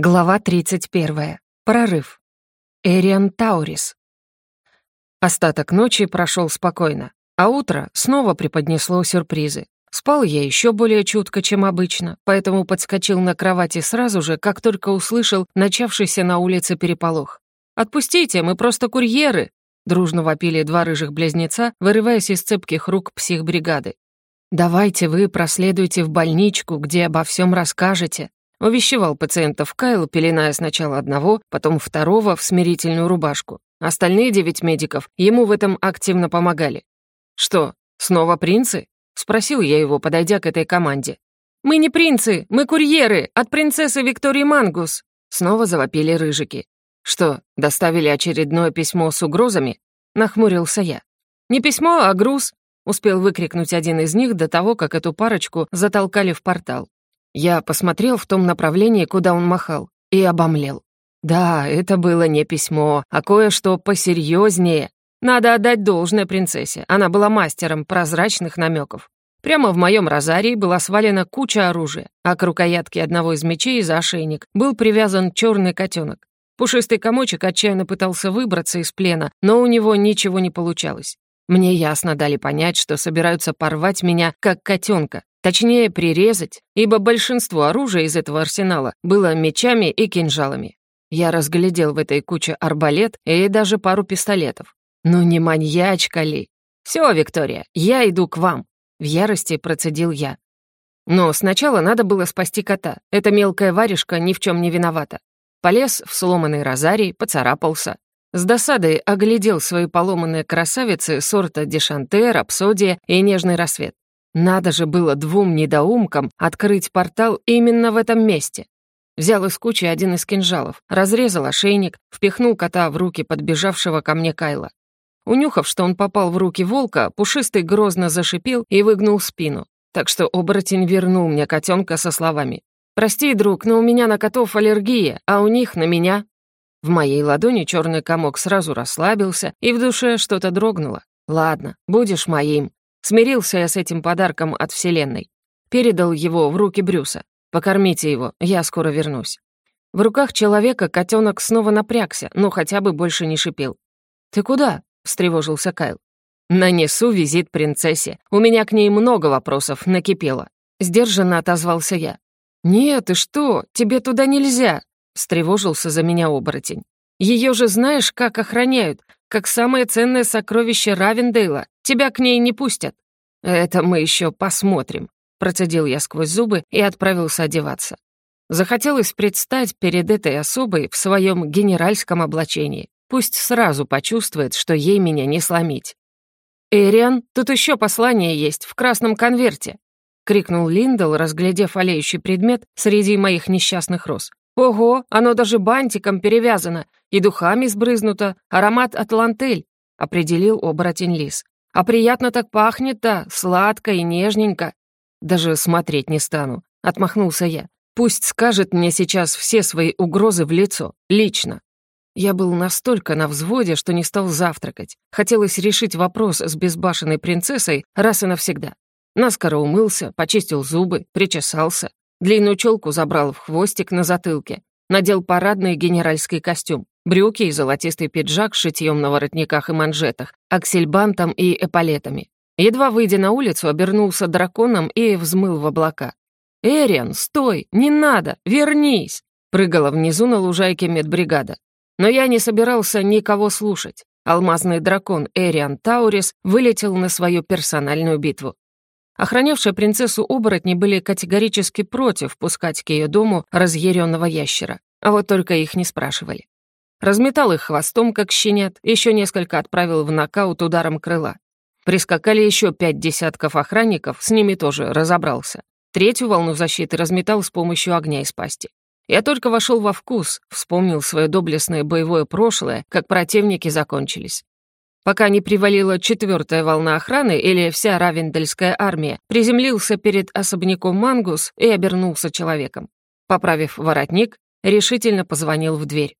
Глава 31. Прорыв. Эриан Таурис. Остаток ночи прошел спокойно, а утро снова преподнесло сюрпризы. Спал я еще более чутко, чем обычно, поэтому подскочил на кровати сразу же, как только услышал начавшийся на улице переполох. «Отпустите, мы просто курьеры!» Дружно вопили два рыжих близнеца, вырываясь из цепких рук психбригады. «Давайте вы проследуйте в больничку, где обо всем расскажете», Увещевал пациентов Кайл, пеленая сначала одного, потом второго в смирительную рубашку. Остальные девять медиков ему в этом активно помогали. «Что, снова принцы?» — спросил я его, подойдя к этой команде. «Мы не принцы, мы курьеры от принцессы Виктории Мангус!» Снова завопили рыжики. «Что, доставили очередное письмо с угрозами?» — нахмурился я. «Не письмо, а груз!» — успел выкрикнуть один из них до того, как эту парочку затолкали в портал. Я посмотрел в том направлении, куда он махал, и обомлел. Да, это было не письмо, а кое-что посерьезнее. Надо отдать должное принцессе, она была мастером прозрачных намеков. Прямо в моем розарии была свалена куча оружия, а к рукоятке одного из мечей за ошейник был привязан черный котенок. Пушистый комочек отчаянно пытался выбраться из плена, но у него ничего не получалось. Мне ясно дали понять, что собираются порвать меня, как котенка, Точнее, прирезать, ибо большинство оружия из этого арсенала было мечами и кинжалами. Я разглядел в этой куче арбалет и даже пару пистолетов. Ну не маньячка ли? Все, Виктория, я иду к вам. В ярости процедил я. Но сначала надо было спасти кота. Эта мелкая варежка ни в чем не виновата. Полез в сломанный розарий, поцарапался. С досадой оглядел свои поломанные красавицы сорта Дешанте, Рапсодия и Нежный рассвет. Надо же было двум недоумкам открыть портал именно в этом месте. Взял из кучи один из кинжалов, разрезал ошейник, впихнул кота в руки подбежавшего ко мне Кайла. Унюхав, что он попал в руки волка, пушистый грозно зашипел и выгнул спину. Так что оборотень вернул мне котенка со словами. «Прости, друг, но у меня на котов аллергия, а у них на меня». В моей ладони черный комок сразу расслабился, и в душе что-то дрогнуло. «Ладно, будешь моим. Смирился я с этим подарком от Вселенной. Передал его в руки Брюса. «Покормите его, я скоро вернусь». В руках человека котенок снова напрягся, но хотя бы больше не шипел. «Ты куда?» — встревожился Кайл. «Нанесу визит принцессе. У меня к ней много вопросов накипело». Сдержанно отозвался я. «Нет, ты что? Тебе туда нельзя!» — встревожился за меня оборотень. Ее же знаешь, как охраняют, как самое ценное сокровище Равендейла. Тебя к ней не пустят». «Это мы еще посмотрим», — процедил я сквозь зубы и отправился одеваться. Захотелось предстать перед этой особой в своем генеральском облачении. Пусть сразу почувствует, что ей меня не сломить. «Эриан, тут еще послание есть, в красном конверте», — крикнул Линдл, разглядев олеющий предмет среди моих несчастных роз. «Ого, оно даже бантиком перевязано и духами сбрызнуто, аромат атлантель», — определил оборотень лис. «А приятно так пахнет-то, сладко и нежненько». «Даже смотреть не стану», — отмахнулся я. «Пусть скажет мне сейчас все свои угрозы в лицо, лично». Я был настолько на взводе, что не стал завтракать. Хотелось решить вопрос с безбашенной принцессой раз и навсегда. Наскоро умылся, почистил зубы, причесался. Длинную челку забрал в хвостик на затылке. Надел парадный генеральский костюм, брюки и золотистый пиджак с шитьем на воротниках и манжетах, аксельбантом и эполетами. Едва выйдя на улицу, обернулся драконом и взмыл в облака. «Эриан, стой! Не надо! Вернись!» Прыгала внизу на лужайке медбригада. Но я не собирался никого слушать. Алмазный дракон Эриан Таурис вылетел на свою персональную битву. Охранявшие принцессу оборотни были категорически против пускать к ее дому разъяренного ящера, а вот только их не спрашивали. Разметал их хвостом, как щенят, еще несколько отправил в нокаут ударом крыла. Прискакали еще пять десятков охранников, с ними тоже разобрался. Третью волну защиты разметал с помощью огня из пасти. Я только вошел во вкус, вспомнил свое доблестное боевое прошлое, как противники закончились пока не привалила четвертая волна охраны или вся равендельская армия, приземлился перед особняком Мангус и обернулся человеком. Поправив воротник, решительно позвонил в дверь.